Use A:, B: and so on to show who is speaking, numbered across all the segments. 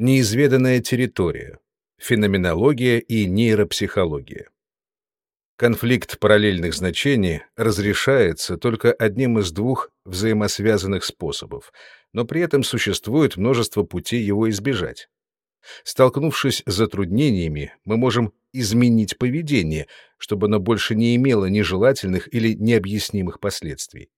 A: Неизведанная территория. Феноменология и нейропсихология. Конфликт параллельных значений разрешается только одним из двух взаимосвязанных способов, но при этом существует множество путей его избежать. Столкнувшись с затруднениями, мы можем изменить поведение, чтобы оно больше не имело нежелательных или необъяснимых последствий.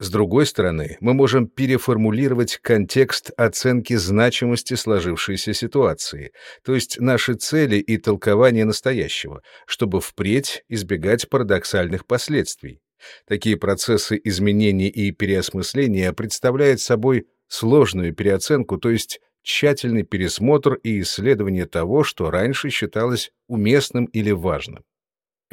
A: С другой стороны, мы можем переформулировать контекст оценки значимости сложившейся ситуации, то есть наши цели и толкование настоящего, чтобы впредь избегать парадоксальных последствий. Такие процессы изменения и переосмысления представляют собой сложную переоценку, то есть тщательный пересмотр и исследование того, что раньше считалось уместным или важным.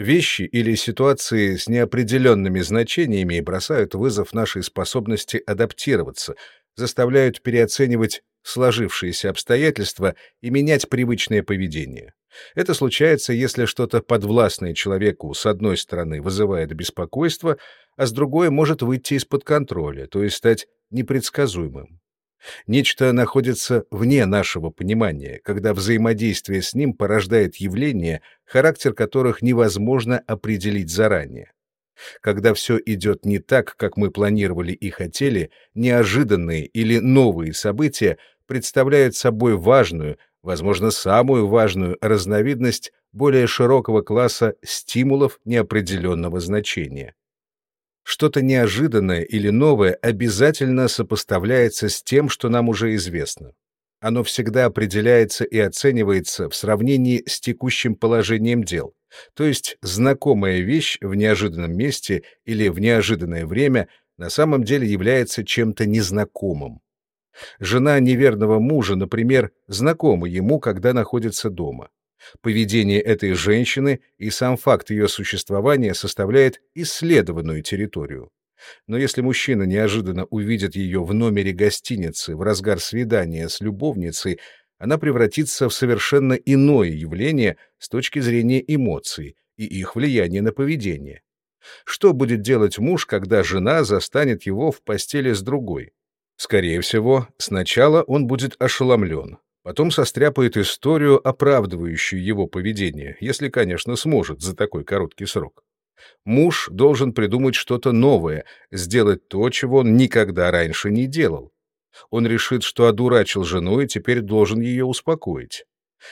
A: Вещи или ситуации с неопределенными значениями бросают вызов нашей способности адаптироваться, заставляют переоценивать сложившиеся обстоятельства и менять привычное поведение. Это случается, если что-то подвластное человеку с одной стороны вызывает беспокойство, а с другой может выйти из-под контроля, то есть стать непредсказуемым. Нечто находится вне нашего понимания, когда взаимодействие с ним порождает явления, характер которых невозможно определить заранее. Когда все идет не так, как мы планировали и хотели, неожиданные или новые события представляют собой важную, возможно, самую важную разновидность более широкого класса стимулов неопределенного значения. Что-то неожиданное или новое обязательно сопоставляется с тем, что нам уже известно. Оно всегда определяется и оценивается в сравнении с текущим положением дел, то есть знакомая вещь в неожиданном месте или в неожиданное время на самом деле является чем-то незнакомым. Жена неверного мужа, например, знакома ему, когда находится дома. Поведение этой женщины и сам факт ее существования составляет исследованную территорию. Но если мужчина неожиданно увидит ее в номере гостиницы в разгар свидания с любовницей, она превратится в совершенно иное явление с точки зрения эмоций и их влияния на поведение. Что будет делать муж, когда жена застанет его в постели с другой? Скорее всего, сначала он будет ошеломлен, Потом состряпает историю, оправдывающую его поведение, если, конечно, сможет за такой короткий срок. Муж должен придумать что-то новое, сделать то, чего он никогда раньше не делал. Он решит, что одурачил жену и теперь должен ее успокоить.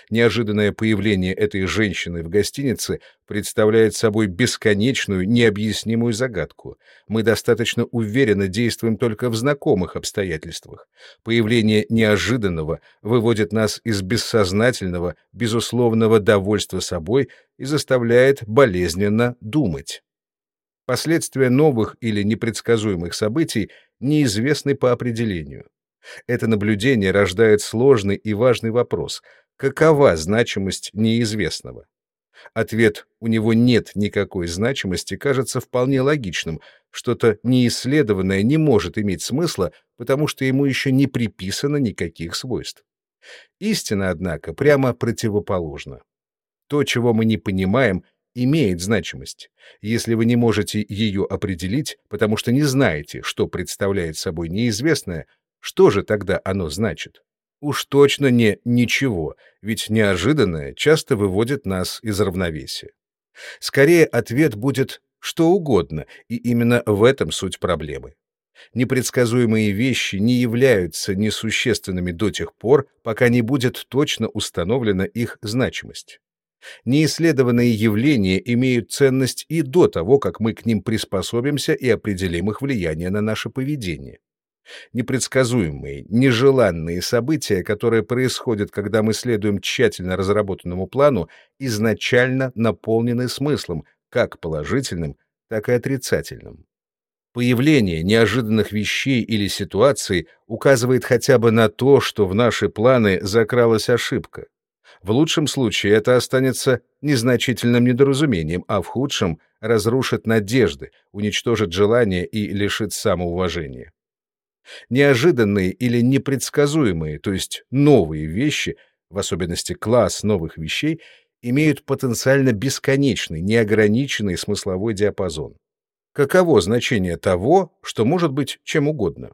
A: Неожиданное появление этой женщины в гостинице представляет собой бесконечную, необъяснимую загадку. Мы достаточно уверенно действуем только в знакомых обстоятельствах. Появление неожиданного выводит нас из бессознательного, безусловного довольства собой и заставляет болезненно думать. Последствия новых или непредсказуемых событий неизвестны по определению. Это наблюдение рождает сложный и важный вопрос — Какова значимость неизвестного? Ответ «у него нет никакой значимости» кажется вполне логичным. Что-то неисследованное не может иметь смысла, потому что ему еще не приписано никаких свойств. Истина, однако, прямо противоположна. То, чего мы не понимаем, имеет значимость. Если вы не можете ее определить, потому что не знаете, что представляет собой неизвестное, что же тогда оно значит? Уж точно не ничего, ведь неожиданное часто выводит нас из равновесия. Скорее, ответ будет что угодно, и именно в этом суть проблемы. Непредсказуемые вещи не являются несущественными до тех пор, пока не будет точно установлена их значимость. Неисследованные явления имеют ценность и до того, как мы к ним приспособимся и определим их влияние на наше поведение непредсказуемые, нежеланные события, которые происходят, когда мы следуем тщательно разработанному плану, изначально наполнены смыслом, как положительным, так и отрицательным. Появление неожиданных вещей или ситуаций указывает хотя бы на то, что в наши планы закралась ошибка. В лучшем случае это останется незначительным недоразумением, а в худшем разрушит надежды, уничтожит желание и лишит самоуважения. Неожиданные или непредсказуемые, то есть новые вещи, в особенности класс новых вещей, имеют потенциально бесконечный, неограниченный смысловой диапазон. Каково значение того, что может быть чем угодно?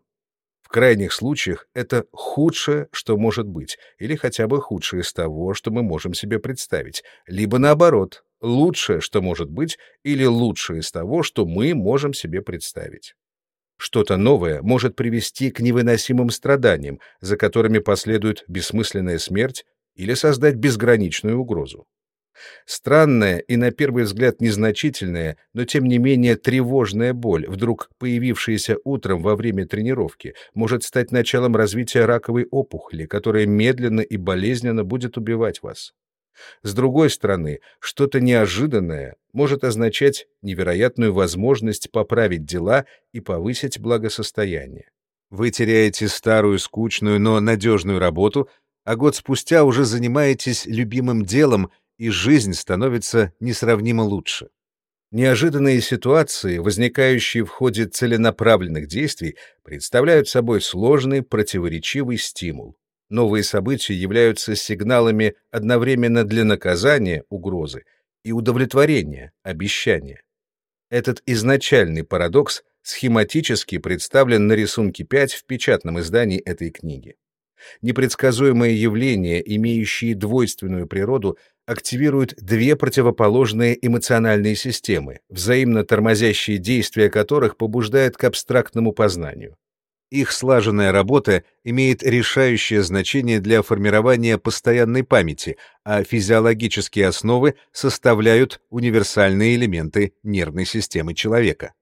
A: В крайних случаях это худшее, что может быть, или хотя бы худшее из того, что мы можем себе представить, либо наоборот, лучшее, что может быть, или лучшее из того, что мы можем себе представить. Что-то новое может привести к невыносимым страданиям, за которыми последует бессмысленная смерть или создать безграничную угрозу. Странная и на первый взгляд незначительная, но тем не менее тревожная боль, вдруг появившаяся утром во время тренировки, может стать началом развития раковой опухоли, которая медленно и болезненно будет убивать вас. С другой стороны, что-то неожиданное может означать невероятную возможность поправить дела и повысить благосостояние. Вы теряете старую, скучную, но надежную работу, а год спустя уже занимаетесь любимым делом, и жизнь становится несравнимо лучше. Неожиданные ситуации, возникающие в ходе целенаправленных действий, представляют собой сложный противоречивый стимул. Новые события являются сигналами одновременно для наказания, угрозы, и удовлетворения, обещания. Этот изначальный парадокс схематически представлен на рисунке 5 в печатном издании этой книги. Непредсказуемые явления, имеющие двойственную природу, активируют две противоположные эмоциональные системы, взаимно тормозящие действия которых побуждают к абстрактному познанию. Их слаженная работа имеет решающее значение для формирования постоянной памяти, а физиологические основы составляют универсальные элементы нервной системы человека.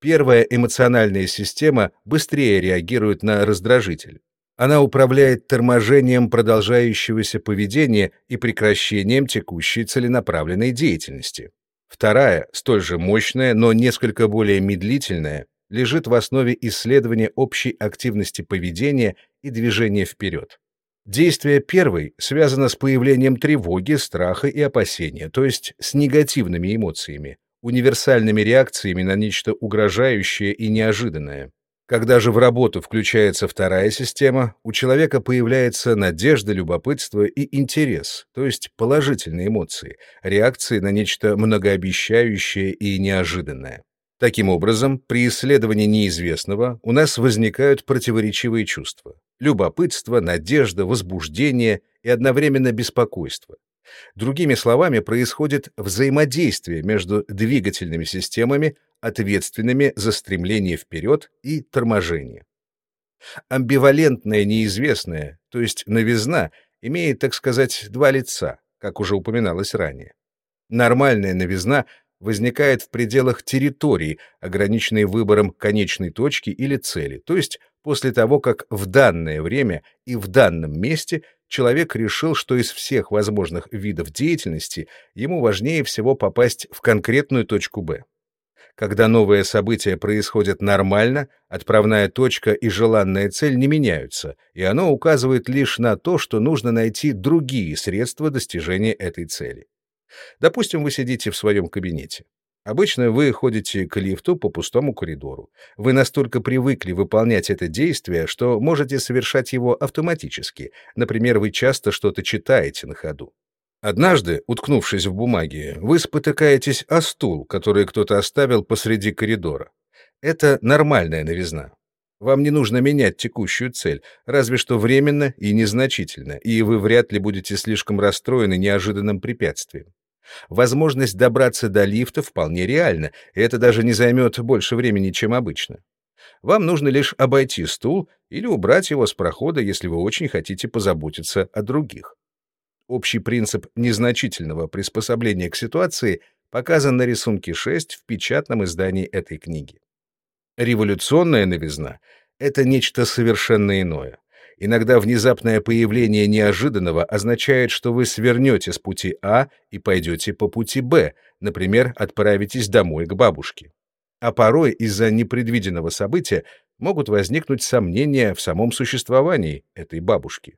A: Первая эмоциональная система быстрее реагирует на раздражитель. Она управляет торможением продолжающегося поведения и прекращением текущей целенаправленной деятельности. Вторая, столь же мощная, но несколько более медлительная, лежит в основе исследования общей активности поведения и движения вперед. Действие первой связано с появлением тревоги, страха и опасения, то есть с негативными эмоциями, универсальными реакциями на нечто угрожающее и неожиданное. Когда же в работу включается вторая система, у человека появляется надежда, любопытство и интерес, то есть положительные эмоции, реакции на нечто многообещающее и неожиданное. Таким образом, при исследовании неизвестного у нас возникают противоречивые чувства — любопытство, надежда, возбуждение и одновременно беспокойство. Другими словами, происходит взаимодействие между двигательными системами, ответственными за стремление вперед и торможение. Амбивалентное неизвестное, то есть новизна, имеет, так сказать, два лица, как уже упоминалось ранее. Нормальная новизна возникает в пределах территории, ограниченной выбором конечной точки или цели, то есть после того, как в данное время и в данном месте человек решил, что из всех возможных видов деятельности ему важнее всего попасть в конкретную точку Б. Когда новое событие происходит нормально, отправная точка и желанная цель не меняются, и оно указывает лишь на то, что нужно найти другие средства достижения этой цели. Допустим, вы сидите в своем кабинете. Обычно вы ходите к лифту по пустому коридору. Вы настолько привыкли выполнять это действие, что можете совершать его автоматически. Например, вы часто что-то читаете на ходу. Однажды, уткнувшись в бумаге, вы спотыкаетесь о стул, который кто-то оставил посреди коридора. Это нормальная новизна. Вам не нужно менять текущую цель, разве что временно и незначительно, и вы вряд ли будете слишком расстроены неожиданным препятствием. Возможность добраться до лифта вполне реальна, и это даже не займет больше времени, чем обычно. Вам нужно лишь обойти стул или убрать его с прохода, если вы очень хотите позаботиться о других. Общий принцип незначительного приспособления к ситуации показан на рисунке 6 в печатном издании этой книги. Революционная новизна — это нечто совершенно иное. Иногда внезапное появление неожиданного означает, что вы свернете с пути А и пойдете по пути Б, например, отправитесь домой к бабушке. А порой из-за непредвиденного события могут возникнуть сомнения в самом существовании этой бабушки.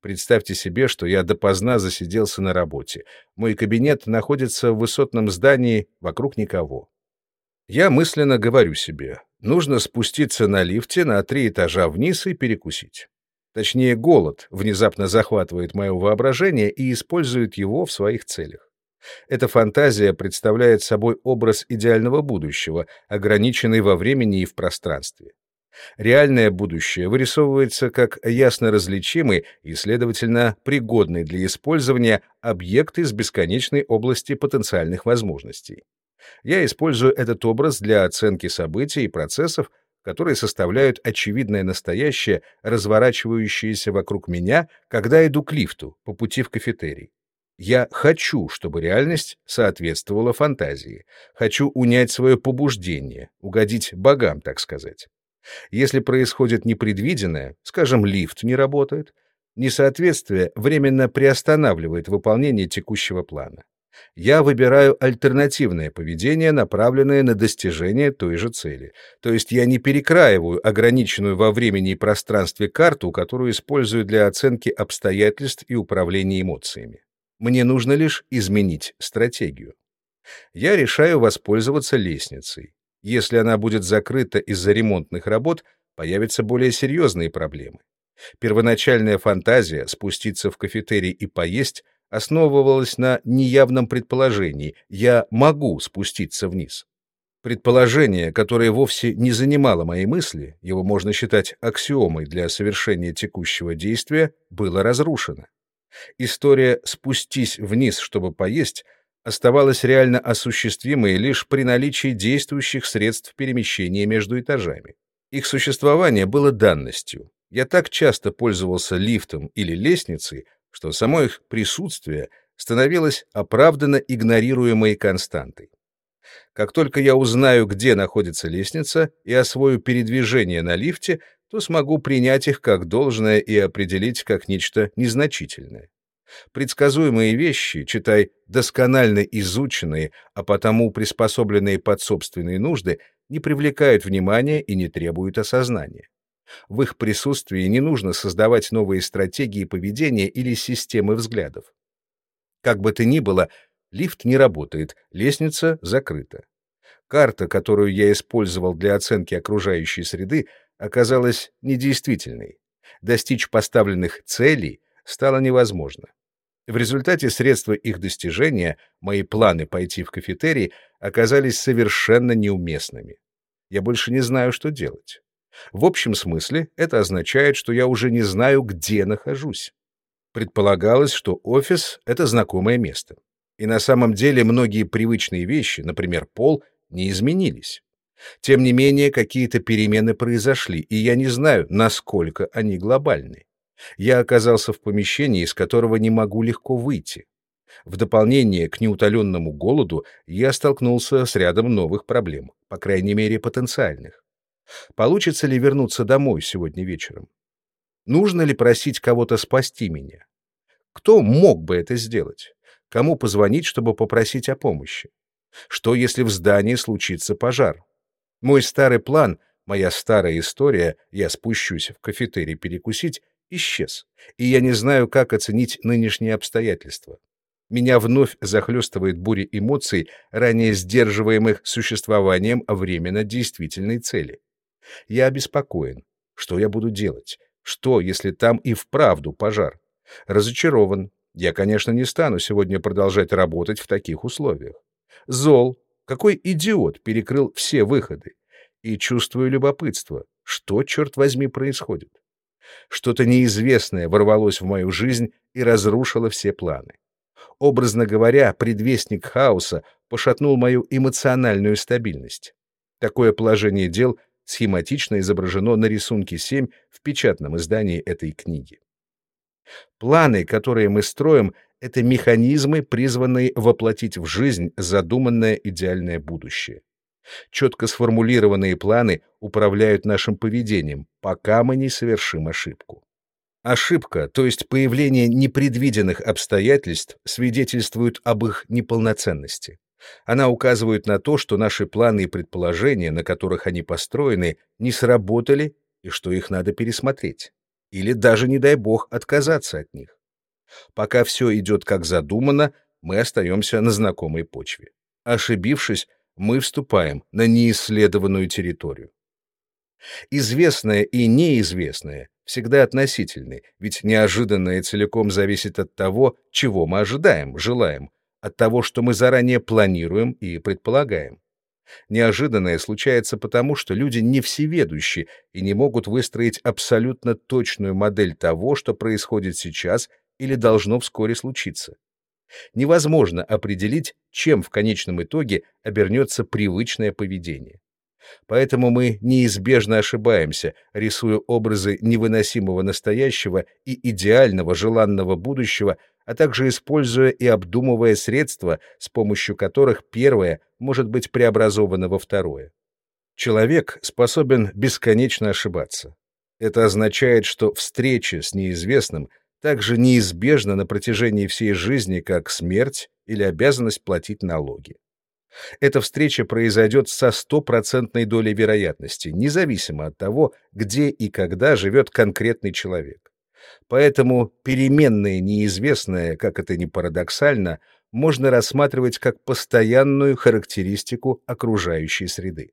A: Представьте себе, что я допоздна засиделся на работе. Мой кабинет находится в высотном здании, вокруг никого. Я мысленно говорю себе, нужно спуститься на лифте на три этажа вниз и перекусить. Точнее, голод внезапно захватывает мое воображение и использует его в своих целях. Эта фантазия представляет собой образ идеального будущего, ограниченный во времени и в пространстве. Реальное будущее вырисовывается как ясно различимый и, следовательно, пригодный для использования объект из бесконечной области потенциальных возможностей. Я использую этот образ для оценки событий и процессов, которые составляют очевидное настоящее, разворачивающееся вокруг меня, когда иду к лифту по пути в кафетерий. Я хочу, чтобы реальность соответствовала фантазии. Хочу унять свое побуждение, угодить богам, так сказать. Если происходит непредвиденное, скажем, лифт не работает, несоответствие временно приостанавливает выполнение текущего плана. Я выбираю альтернативное поведение, направленное на достижение той же цели. То есть я не перекраиваю ограниченную во времени и пространстве карту, которую использую для оценки обстоятельств и управления эмоциями. Мне нужно лишь изменить стратегию. Я решаю воспользоваться лестницей. Если она будет закрыта из-за ремонтных работ, появятся более серьезные проблемы. Первоначальная фантазия спуститься в кафетерий и поесть основывалась на неявном предположении «я могу спуститься вниз». Предположение, которое вовсе не занимало мои мысли, его можно считать аксиомой для совершения текущего действия, было разрушено. История «спустись вниз, чтобы поесть» оставалась реально осуществимой лишь при наличии действующих средств перемещения между этажами. Их существование было данностью. Я так часто пользовался лифтом или лестницей, что само их присутствие становилось оправданно игнорируемой константой. Как только я узнаю, где находится лестница, и освою передвижение на лифте, то смогу принять их как должное и определить как нечто незначительное. Предсказуемые вещи, читай, досконально изученные, а потому приспособленные под собственные нужды, не привлекают внимания и не требуют осознания. В их присутствии не нужно создавать новые стратегии поведения или системы взглядов. Как бы то ни было, лифт не работает, лестница закрыта. Карта, которую я использовал для оценки окружающей среды, оказалась недействительной. Достичь поставленных целей стало невозможно. В результате средства их достижения, мои планы пойти в кафетерий, оказались совершенно неуместными. Я больше не знаю, что делать. В общем смысле это означает, что я уже не знаю, где нахожусь. Предполагалось, что офис — это знакомое место. И на самом деле многие привычные вещи, например, пол, не изменились. Тем не менее, какие-то перемены произошли, и я не знаю, насколько они глобальны. Я оказался в помещении, из которого не могу легко выйти. В дополнение к неутоленному голоду я столкнулся с рядом новых проблем, по крайней мере потенциальных. Получится ли вернуться домой сегодня вечером? Нужно ли просить кого-то спасти меня? Кто мог бы это сделать? Кому позвонить, чтобы попросить о помощи? Что, если в здании случится пожар? Мой старый план, моя старая история, я спущусь в кафетерий перекусить, исчез, и я не знаю, как оценить нынешние обстоятельства. Меня вновь захлестывает буря эмоций, ранее сдерживаемых существованием временно действительной цели. Я обеспокоен. Что я буду делать? Что, если там и вправду пожар? Разочарован. Я, конечно, не стану сегодня продолжать работать в таких условиях. Зол. Какой идиот перекрыл все выходы. И чувствую любопытство. Что, черт возьми, происходит? Что-то неизвестное ворвалось в мою жизнь и разрушило все планы. Образно говоря, предвестник хаоса пошатнул мою эмоциональную стабильность. Такое положение дел схематично изображено на рисунке 7 в печатном издании этой книги. Планы, которые мы строим, это механизмы, призванные воплотить в жизнь задуманное идеальное будущее. Четко сформулированные планы управляют нашим поведением, пока мы не совершим ошибку. Ошибка, то есть появление непредвиденных обстоятельств, свидетельствует об их неполноценности. Она указывает на то, что наши планы и предположения, на которых они построены, не сработали и что их надо пересмотреть. Или даже, не дай бог, отказаться от них. Пока все идет как задумано, мы остаемся на знакомой почве. Ошибившись, мы вступаем на неисследованную территорию. Известное и неизвестное всегда относительны, ведь неожиданное целиком зависит от того, чего мы ожидаем, желаем, от того, что мы заранее планируем и предполагаем. Неожиданное случается потому, что люди не всеведущи и не могут выстроить абсолютно точную модель того, что происходит сейчас или должно вскоре случиться. Невозможно определить, чем в конечном итоге обернется привычное поведение. Поэтому мы неизбежно ошибаемся, рисуя образы невыносимого настоящего и идеального желанного будущего, а также используя и обдумывая средства, с помощью которых первое может быть преобразовано во второе. Человек способен бесконечно ошибаться. Это означает, что встреча с неизвестным также неизбежна на протяжении всей жизни, как смерть или обязанность платить налоги. Эта встреча произойдет со стопроцентной долей вероятности, независимо от того, где и когда живет конкретный человек. Поэтому переменное неизвестное, как это ни парадоксально, можно рассматривать как постоянную характеристику окружающей среды.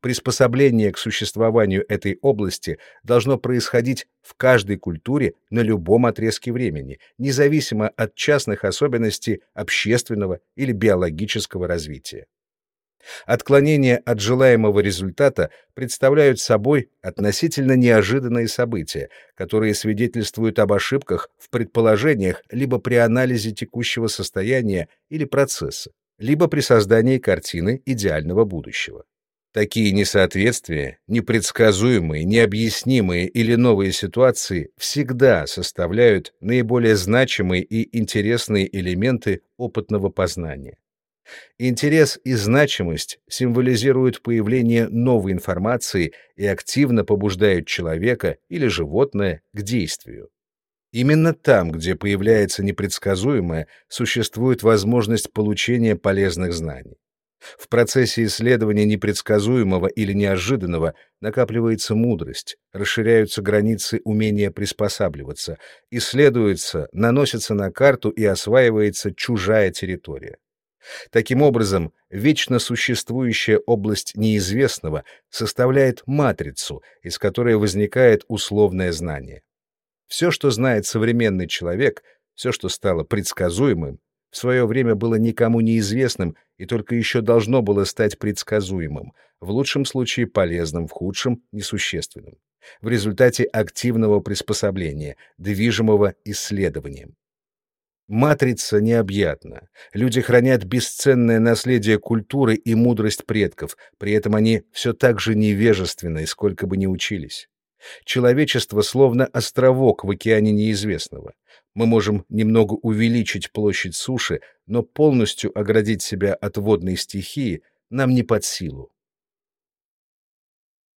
A: Приспособление к существованию этой области должно происходить в каждой культуре на любом отрезке времени, независимо от частных особенностей общественного или биологического развития. Отклонения от желаемого результата представляют собой относительно неожиданные события, которые свидетельствуют об ошибках в предположениях либо при анализе текущего состояния или процесса, либо при создании картины идеального будущего. Такие несоответствия, непредсказуемые, необъяснимые или новые ситуации всегда составляют наиболее значимые и интересные элементы опытного познания. Интерес и значимость символизируют появление новой информации и активно побуждают человека или животное к действию. Именно там, где появляется непредсказуемое, существует возможность получения полезных знаний. В процессе исследования непредсказуемого или неожиданного накапливается мудрость, расширяются границы умения приспосабливаться, исследуется, наносится на карту и осваивается чужая территория. Таким образом, вечно существующая область неизвестного составляет матрицу, из которой возникает условное знание. Все, что знает современный человек, все, что стало предсказуемым, в свое время было никому неизвестным и только еще должно было стать предсказуемым, в лучшем случае полезным, в худшем — несущественным, в результате активного приспособления, движимого исследованием. Матрица необъятна. Люди хранят бесценное наследие культуры и мудрость предков, при этом они все так же невежественны, сколько бы ни учились. Человечество словно островок в океане неизвестного. Мы можем немного увеличить площадь суши, но полностью оградить себя от водной стихии нам не под силу.